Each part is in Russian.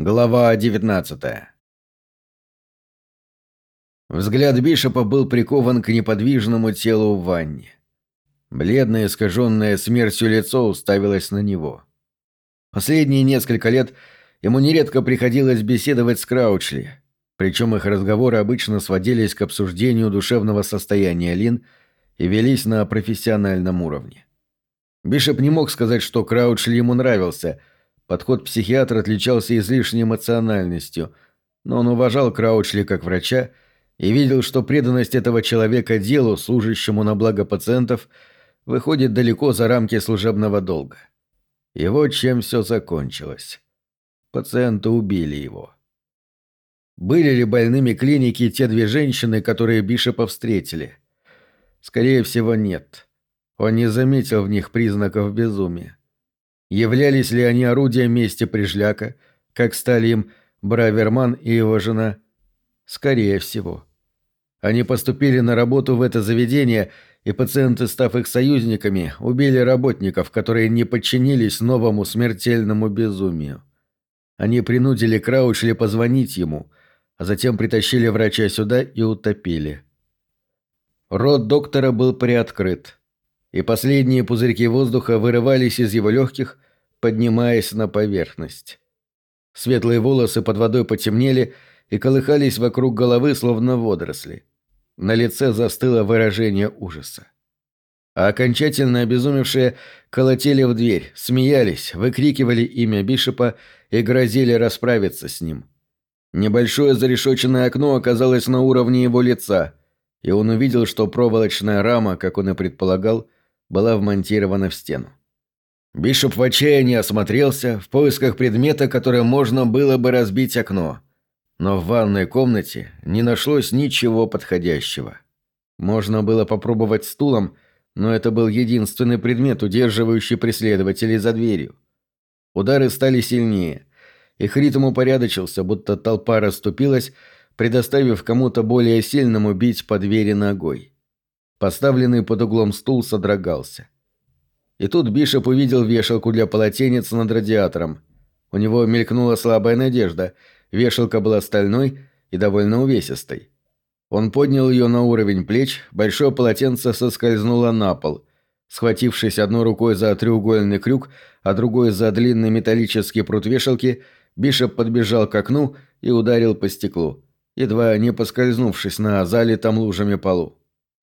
Глава 19 Взгляд Бишопа был прикован к неподвижному телу в ванне. Бледное, искаженное смертью лицо уставилось на него. Последние несколько лет ему нередко приходилось беседовать с Краучли, причем их разговоры обычно сводились к обсуждению душевного состояния Лин и велись на профессиональном уровне. Бишоп не мог сказать, что Краучли ему нравился. Подход психиатра отличался излишней эмоциональностью, но он уважал Краучли как врача и видел, что преданность этого человека делу, служащему на благо пациентов, выходит далеко за рамки служебного долга. И вот чем все закончилось. Пациенты убили его. Были ли больными клиники те две женщины, которые Бишопа встретили? Скорее всего, нет. Он не заметил в них признаков безумия. Являлись ли они орудием мести Прижляка, как стали им Браверман и его жена? Скорее всего. Они поступили на работу в это заведение, и пациенты, став их союзниками, убили работников, которые не подчинились новому смертельному безумию. Они принудили Краучли позвонить ему, а затем притащили врача сюда и утопили. Рот доктора был приоткрыт, и последние пузырьки воздуха вырывались из его легких, поднимаясь на поверхность. Светлые волосы под водой потемнели и колыхались вокруг головы, словно водоросли. На лице застыло выражение ужаса. А окончательно обезумевшие колотили в дверь, смеялись, выкрикивали имя Бишопа и грозили расправиться с ним. Небольшое зарешоченное окно оказалось на уровне его лица, и он увидел, что проволочная рама, как он и предполагал, была вмонтирована в стену. Бишоп в отчаянии осмотрелся в поисках предмета, которым можно было бы разбить окно. Но в ванной комнате не нашлось ничего подходящего. Можно было попробовать стулом, но это был единственный предмет, удерживающий преследователей за дверью. Удары стали сильнее. Их ритм упорядочился, будто толпа расступилась, предоставив кому-то более сильному бить по двери ногой. Поставленный под углом стул содрогался. И тут Бишоп увидел вешалку для полотенец над радиатором. У него мелькнула слабая надежда. Вешалка была стальной и довольно увесистой. Он поднял ее на уровень плеч, большое полотенце соскользнуло на пол. Схватившись одной рукой за треугольный крюк, а другой за длинный металлический прут вешалки, Бишоп подбежал к окну и ударил по стеклу, едва не поскользнувшись на залитом лужами полу.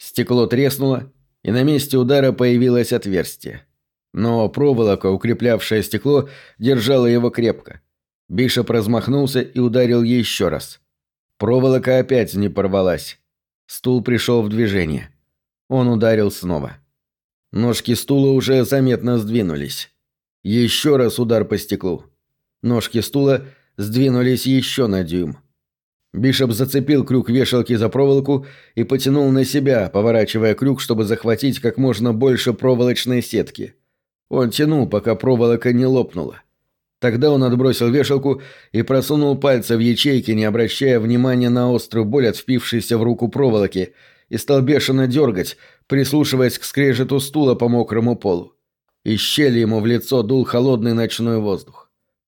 Стекло треснуло, и на месте удара появилось отверстие. Но проволока, укреплявшая стекло, держала его крепко. Бишоп размахнулся и ударил еще раз. Проволока опять не порвалась. Стул пришел в движение. Он ударил снова. Ножки стула уже заметно сдвинулись. Еще раз удар по стеклу. Ножки стула сдвинулись еще на дюйм. Бишоп зацепил крюк вешалки за проволоку и потянул на себя, поворачивая крюк, чтобы захватить как можно больше проволочной сетки. Он тянул, пока проволока не лопнула. Тогда он отбросил вешалку и просунул пальцы в ячейки, не обращая внимания на острую боль от впившейся в руку проволоки, и стал бешено дергать, прислушиваясь к скрежету стула по мокрому полу. Из щели ему в лицо дул холодный ночной воздух.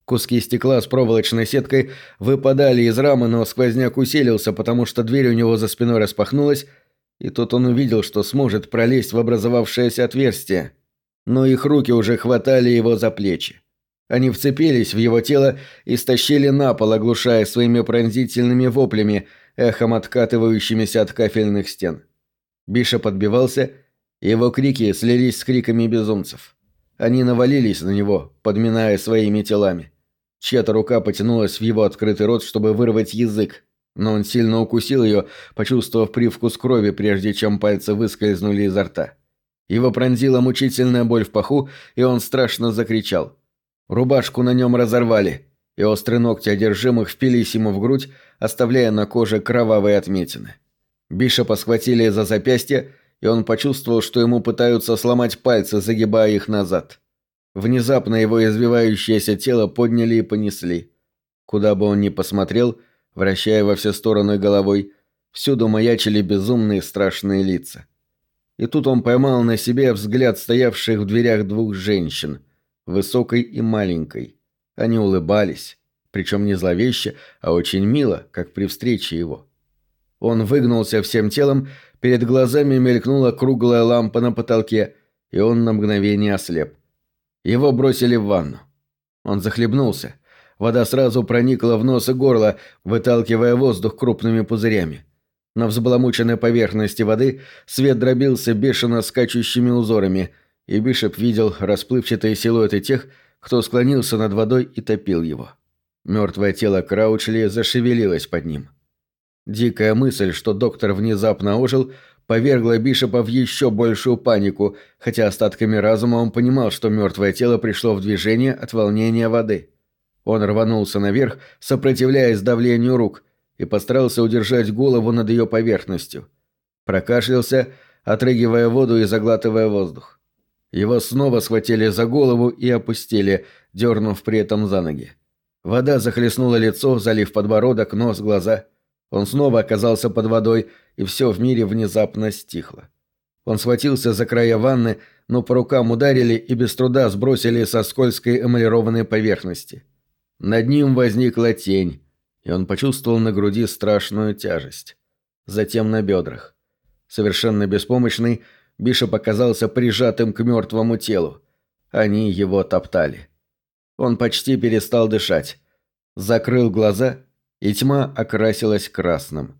Куски стекла с проволочной сеткой выпадали из рамы, но сквозняк усилился, потому что дверь у него за спиной распахнулась, и тут он увидел, что сможет пролезть в образовавшееся отверстие. Но их руки уже хватали его за плечи. Они вцепились в его тело и стащили на пол, оглушая своими пронзительными воплями, эхом откатывающимися от кафельных стен. Биша подбивался, и его крики слились с криками безумцев. Они навалились на него, подминая своими телами. Чья-то рука потянулась в его открытый рот, чтобы вырвать язык, но он сильно укусил ее, почувствовав привкус крови, прежде чем пальцы выскользнули изо рта. Его пронзила мучительная боль в паху, и он страшно закричал. Рубашку на нем разорвали, и острые ногти одержимых впились ему в грудь, оставляя на коже кровавые отметины. Бишопа схватили за запястье, и он почувствовал, что ему пытаются сломать пальцы, загибая их назад. Внезапно его извивающееся тело подняли и понесли. Куда бы он ни посмотрел, вращая во все стороны головой, всюду маячили безумные страшные лица. И тут он поймал на себе взгляд стоявших в дверях двух женщин, высокой и маленькой. Они улыбались, причем не зловеще, а очень мило, как при встрече его. Он выгнулся всем телом, перед глазами мелькнула круглая лампа на потолке, и он на мгновение ослеп. Его бросили в ванну. Он захлебнулся. Вода сразу проникла в нос и горло, выталкивая воздух крупными пузырями. На взбаламученной поверхности воды свет дробился бешено скачущими узорами, и Бишоп видел расплывчатые силуэты тех, кто склонился над водой и топил его. Мертвое тело Краучли зашевелилось под ним. Дикая мысль, что доктор внезапно ожил, повергла Бишопа в еще большую панику, хотя остатками разума он понимал, что мертвое тело пришло в движение от волнения воды. Он рванулся наверх, сопротивляясь давлению рук, и постарался удержать голову над ее поверхностью. Прокашлялся, отрыгивая воду и заглатывая воздух. Его снова схватили за голову и опустили, дернув при этом за ноги. Вода захлестнула лицо, залив подбородок, нос, глаза. Он снова оказался под водой, и все в мире внезапно стихло. Он схватился за края ванны, но по рукам ударили и без труда сбросили со скользкой эмалированной поверхности. Над ним возникла тень, и он почувствовал на груди страшную тяжесть. Затем на бедрах. Совершенно беспомощный, Бишоп оказался прижатым к мертвому телу. Они его топтали. Он почти перестал дышать. Закрыл глаза, и тьма окрасилась красным.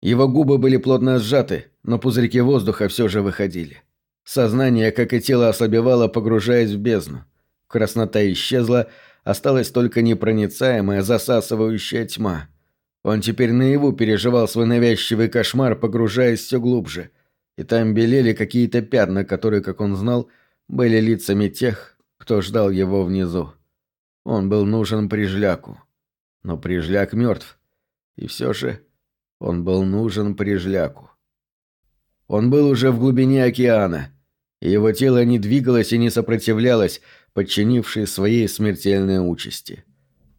Его губы были плотно сжаты, но пузырьки воздуха все же выходили. Сознание, как и тело, ослабевало, погружаясь в бездну. Краснота исчезла, осталась только непроницаемая, засасывающая тьма. Он теперь наяву переживал свой навязчивый кошмар, погружаясь все глубже. И там белели какие-то пятна, которые, как он знал, были лицами тех, кто ждал его внизу. Он был нужен Прижляку. Но Прижляк мертв. И все же он был нужен Прижляку. Он был уже в глубине океана, и его тело не двигалось и не сопротивлялось, подчинившись своей смертельной участи.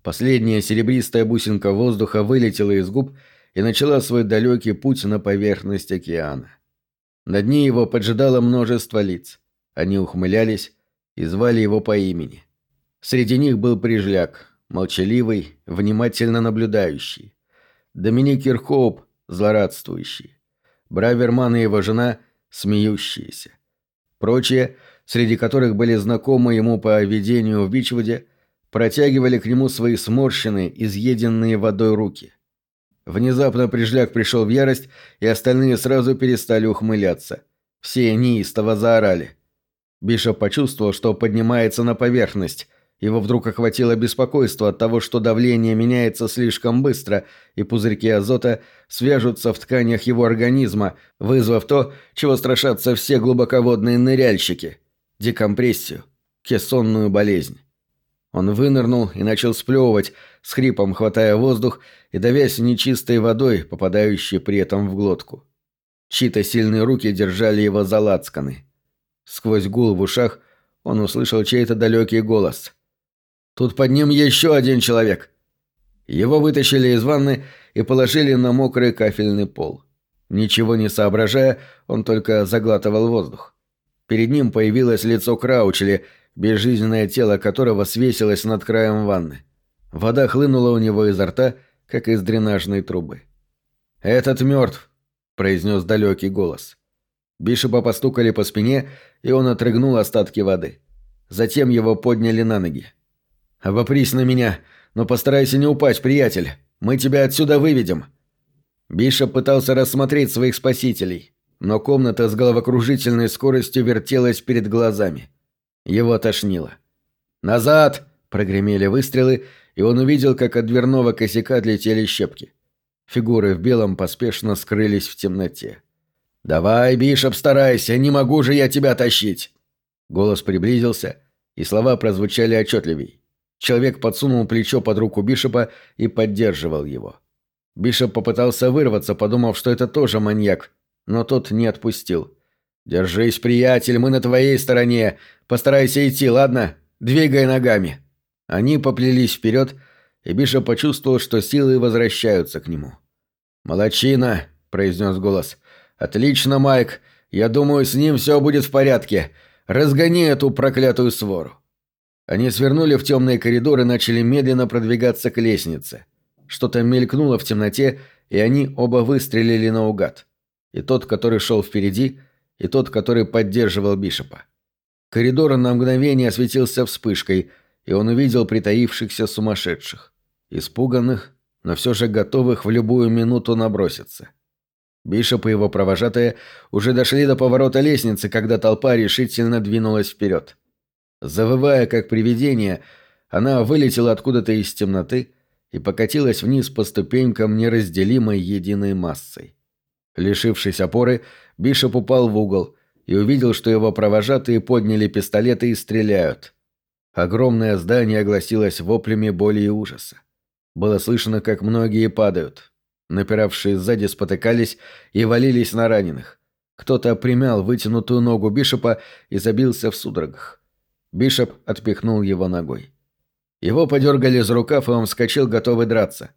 Последняя серебристая бусинка воздуха вылетела из губ и начала свой далекий путь на поверхность океана. На дне его поджидало множество лиц. Они ухмылялись и звали его по имени. Среди них был Прижляк, молчаливый, внимательно наблюдающий. Доминик Кирхоуп, злорадствующий. Браверман и его жена, смеющиеся. Прочие, среди которых были знакомы ему по видению в Бичвуде, протягивали к нему свои сморщенные, изъеденные водой руки. Внезапно Прижляк пришел в ярость, и остальные сразу перестали ухмыляться. Все неистово заорали. Бишоп почувствовал, что поднимается на поверхность, его вдруг охватило беспокойство от того, что давление меняется слишком быстро, и пузырьки азота свяжутся в тканях его организма, вызвав то, чего страшатся все глубоководные ныряльщики – декомпрессию, кессонную болезнь. Он вынырнул и начал сплевывать, с хрипом хватая воздух и давясь нечистой водой, попадающей при этом в глотку. Чьи-то сильные руки держали его за лацканы. Сквозь гул в ушах он услышал чей-то далекий голос – Тут под ним еще один человек. Его вытащили из ванны и положили на мокрый кафельный пол. Ничего не соображая, он только заглатывал воздух. Перед ним появилось лицо Краучли, безжизненное тело которого свесилось над краем ванны. Вода хлынула у него изо рта, как из дренажной трубы. «Этот мертв», — произнес далекий голос. Бишопа постукали по спине, и он отрыгнул остатки воды. Затем его подняли на ноги. «Обопрись на меня, но постарайся не упасть, приятель. Мы тебя отсюда выведем». Бишоп пытался рассмотреть своих спасителей, но комната с головокружительной скоростью вертелась перед глазами. Его тошнило. «Назад!» – прогремели выстрелы, и он увидел, как от дверного косяка отлетели щепки. Фигуры в белом поспешно скрылись в темноте. «Давай, Бишоп, старайся, не могу же я тебя тащить!» Голос приблизился, и слова прозвучали отчетливей. Человек подсунул плечо под руку Бишопа и поддерживал его. Бишоп попытался вырваться, подумав, что это тоже маньяк, но тот не отпустил. «Держись, приятель, мы на твоей стороне. Постарайся идти, ладно? Двигай ногами». Они поплелись вперед, и Бишоп почувствовал, что силы возвращаются к нему. «Молодчина», — произнес голос. «Отлично, Майк. Я думаю, с ним все будет в порядке. Разгони эту проклятую свору». Они свернули в темный коридор и начали медленно продвигаться к лестнице. Что-то мелькнуло в темноте, и они оба выстрелили наугад. И тот, который шел впереди, и тот, который поддерживал Бишопа. Коридор на мгновение осветился вспышкой, и он увидел притаившихся сумасшедших. Испуганных, но все же готовых в любую минуту наброситься. Бишоп и его провожатые уже дошли до поворота лестницы, когда толпа решительно двинулась вперед. Завывая, как привидение, она вылетела откуда-то из темноты и покатилась вниз по ступенькам неразделимой единой массой. Лишившись опоры, Бишоп упал в угол и увидел, что его провожатые подняли пистолеты и стреляют. Огромное здание огласилось воплями боли и ужаса. Было слышно, как многие падают. Напиравшие сзади спотыкались и валились на раненых. Кто-то примял вытянутую ногу Бишопа и забился в судорогах. Бишоп отпихнул его ногой. Его подергали за рукав, и он вскочил, готовый драться.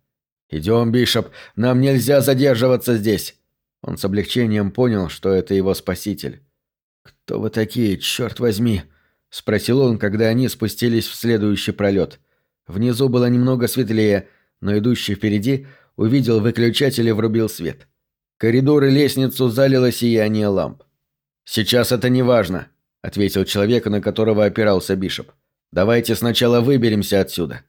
«Идем, Бишоп, нам нельзя задерживаться здесь!» Он с облегчением понял, что это его спаситель. «Кто вы такие, черт возьми?» — спросил он, когда они спустились в следующий пролет. Внизу было немного светлее, но идущий впереди увидел выключатель и врубил свет. Коридор и лестницу залило сияние ламп. «Сейчас это не важно», — ответил человек, на которого опирался Бишоп. «Давайте сначала выберемся отсюда».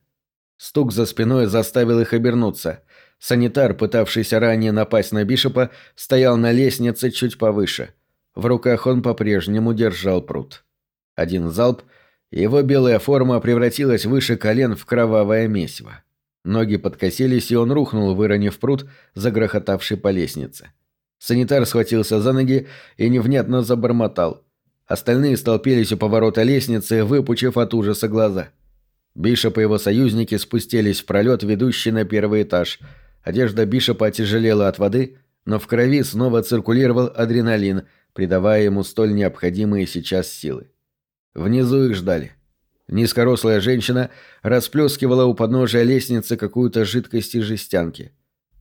Стук за спиной заставил их обернуться. Санитар, пытавшийся ранее напасть на Бишопа, стоял на лестнице чуть повыше. В руках он по-прежнему держал пруд. Один залп, его белая форма превратилась выше колен в кровавое месиво. Ноги подкосились, и он рухнул, выронив пруд, загрохотавший по лестнице. Санитар схватился за ноги и невнятно забормотал. Остальные столпились у поворота лестницы, выпучив от ужаса глаза. Бишоп и его союзники спустились в пролет, ведущий на первый этаж. Одежда Бишопа отяжелела от воды, но в крови снова циркулировал адреналин, придавая ему столь необходимые сейчас силы. Внизу их ждали. Низкорослая женщина расплескивала у подножия лестницы какую-то жидкость из жестянки.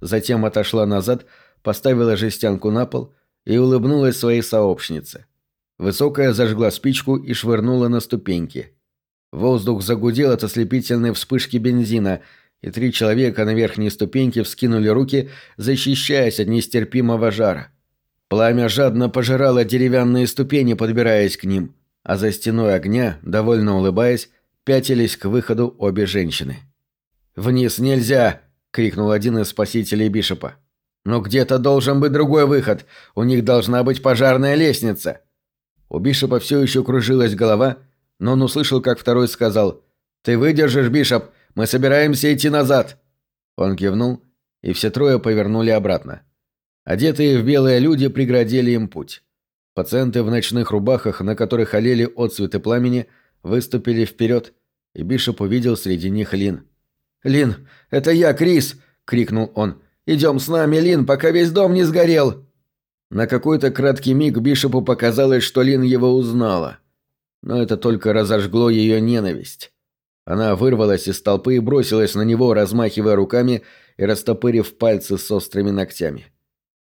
Затем отошла назад, поставила жестянку на пол и улыбнулась своей сообщнице. Высокая зажгла спичку и швырнула на ступеньки. Воздух загудел от ослепительной вспышки бензина, и три человека на верхней ступеньке вскинули руки, защищаясь от нестерпимого жара. Пламя жадно пожирало деревянные ступени, подбираясь к ним, а за стеной огня, довольно улыбаясь, пятились к выходу обе женщины. «Вниз нельзя!» — крикнул один из спасителей Бишопа. «Но где-то должен быть другой выход. У них должна быть пожарная лестница!» У Бишопа все еще кружилась голова, но он услышал, как второй сказал «Ты выдержишь, Бишоп, мы собираемся идти назад». Он кивнул, и все трое повернули обратно. Одетые в белые люди преградили им путь. Пациенты в ночных рубахах, на которых олели отцветы пламени, выступили вперед, и Бишоп увидел среди них Лин. «Лин, это я, Крис!» — крикнул он. «Идем с нами, Лин, пока весь дом не сгорел!» На какой-то краткий миг Бишопу показалось, что Лин его узнала. Но это только разожгло ее ненависть. Она вырвалась из толпы и бросилась на него, размахивая руками и растопырив пальцы с острыми ногтями.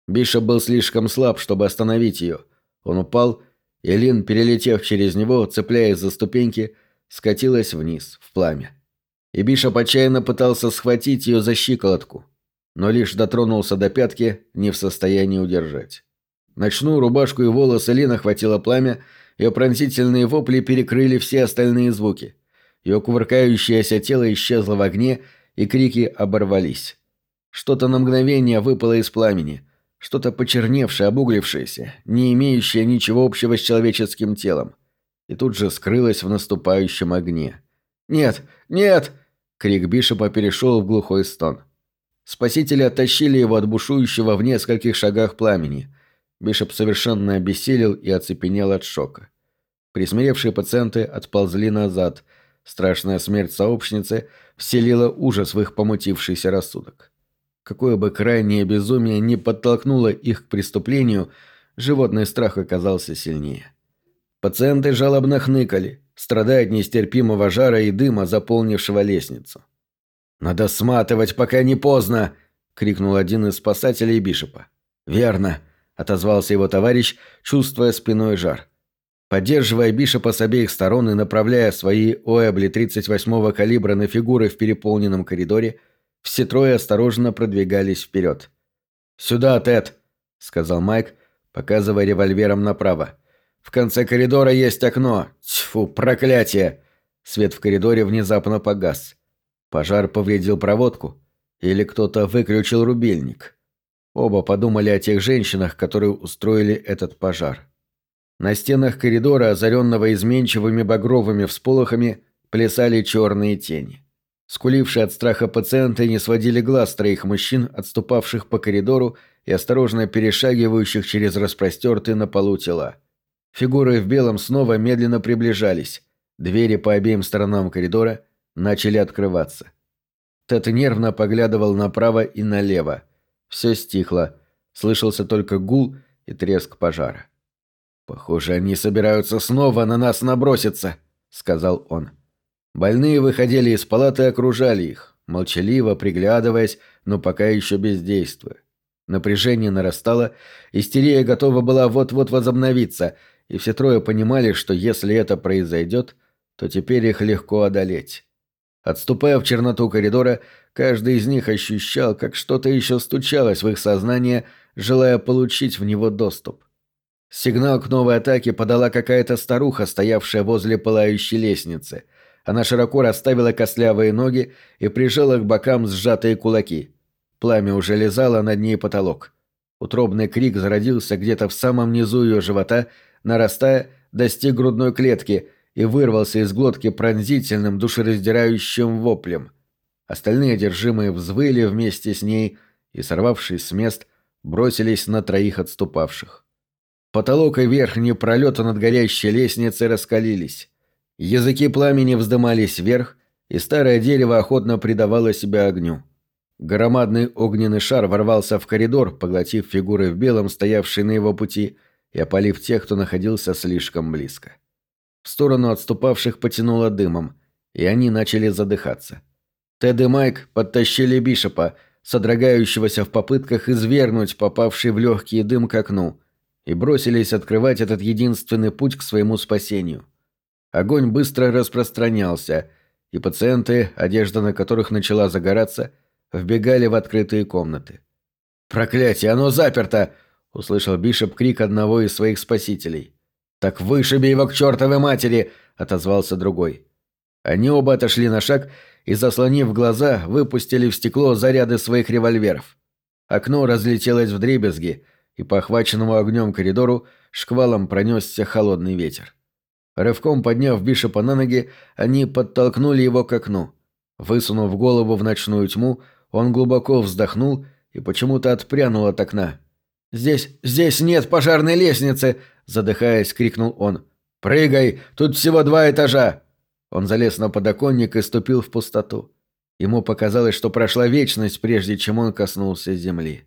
Бишоп был слишком слаб, чтобы остановить ее. Он упал, и Лин, перелетев через него, цепляясь за ступеньки, скатилась вниз, в пламя. И Бишоп отчаянно пытался схватить ее за щиколотку, но лишь дотронулся до пятки, не в состоянии удержать. Ночную рубашку и волосы Лин охватило пламя, ее пронзительные вопли перекрыли все остальные звуки. Ее кувыркающееся тело исчезло в огне, и крики оборвались. Что-то на мгновение выпало из пламени, что-то почерневшее, обуглившееся, не имеющее ничего общего с человеческим телом. И тут же скрылось в наступающем огне. «Нет! Нет!» Крик Бишопа перешел в глухой стон. Спасители оттащили его от бушующего в нескольких шагах пламени – Бишоп совершенно обессилел и оцепенел от шока. Присмиревшие пациенты отползли назад. Страшная смерть сообщницы вселила ужас в их помутившийся рассудок. Какое бы крайнее безумие не подтолкнуло их к преступлению, животный страх оказался сильнее. Пациенты жалобно хныкали, страдая от нестерпимого жара и дыма, заполнившего лестницу. «Надо сматывать, пока не поздно!» — крикнул один из спасателей Бишопа. «Верно!» Отозвался его товарищ, чувствуя спиной жар. Поддерживая Бишопа с обеих сторон и направляя свои Оэбли 38-го калибра на фигуры в переполненном коридоре, все трое осторожно продвигались вперед. «Сюда, Тед!» — сказал Майк, показывая револьвером направо. «В конце коридора есть окно. Тьфу, проклятие!» Свет в коридоре внезапно погас. Пожар повредил проводку. Или кто-то выключил рубильник. Оба подумали о тех женщинах, которые устроили этот пожар. На стенах коридора, озаренного изменчивыми багровыми всполохами, плясали черные тени. Скулившие от страха пациенты не сводили глаз троих мужчин, отступавших по коридору и осторожно перешагивающих через распростертые на полу тела. Фигуры в белом снова медленно приближались. Двери по обеим сторонам коридора начали открываться. Тед нервно поглядывал направо и налево. Все стихло. Слышался только гул и треск пожара. «Похоже, они собираются снова на нас наброситься», — сказал он. Больные выходили из палаты и окружали их, молчаливо приглядываясь, но пока еще бездействуя. Напряжение нарастало, истерия готова была вот-вот возобновиться, и все трое понимали, что если это произойдет, то теперь их легко одолеть. Отступая в черноту коридора, каждый из них ощущал, как что-то еще стучалось в их сознание, желая получить в него доступ. Сигнал к новой атаке подала какая-то старуха, стоявшая возле пылающей лестницы. Она широко расставила костлявые ноги и прижала к бокам сжатые кулаки. Пламя уже лизало над ней потолок. Утробный крик зародился где-то в самом низу ее живота, нарастая, достиг грудной клетки – и вырвался из глотки пронзительным, душераздирающим воплем. Остальные одержимые взвыли вместе с ней и, сорвавшись с мест, бросились на троих отступавших. Потолок и верхние пролеты над горящей лестницей раскалились. Языки пламени вздымались вверх, и старое дерево охотно придавало себя огню. Громадный огненный шар ворвался в коридор, поглотив фигуры в белом, стоявшие на его пути, и опалив тех, кто находился слишком близко. В сторону отступавших потянуло дымом, и они начали задыхаться. Тед и Майк подтащили Бишопа, содрогающегося в попытках извергнуть попавший в легкий дым к окну, и бросились открывать этот единственный путь к своему спасению. Огонь быстро распространялся, и пациенты, одежда на которых начала загораться, вбегали в открытые комнаты. «Проклятие, оно заперто!» — услышал Бишоп крик одного из своих спасителей. «Так вышиби его к чертовой матери!» – отозвался другой. Они оба отошли на шаг и, заслонив глаза, выпустили в стекло заряды своих револьверов. Окно разлетелось в дребезги, и по охваченному огнем коридору шквалом пронесся холодный ветер. Рывком подняв Бишопа на ноги, они подтолкнули его к окну. Высунув голову в ночную тьму, он глубоко вздохнул и почему-то отпрянул от окна. «Здесь, здесь нет пожарной лестницы!» задыхаясь, крикнул он. «Прыгай! Тут всего два этажа!» Он залез на подоконник и ступил в пустоту. Ему показалось, что прошла вечность, прежде чем он коснулся земли.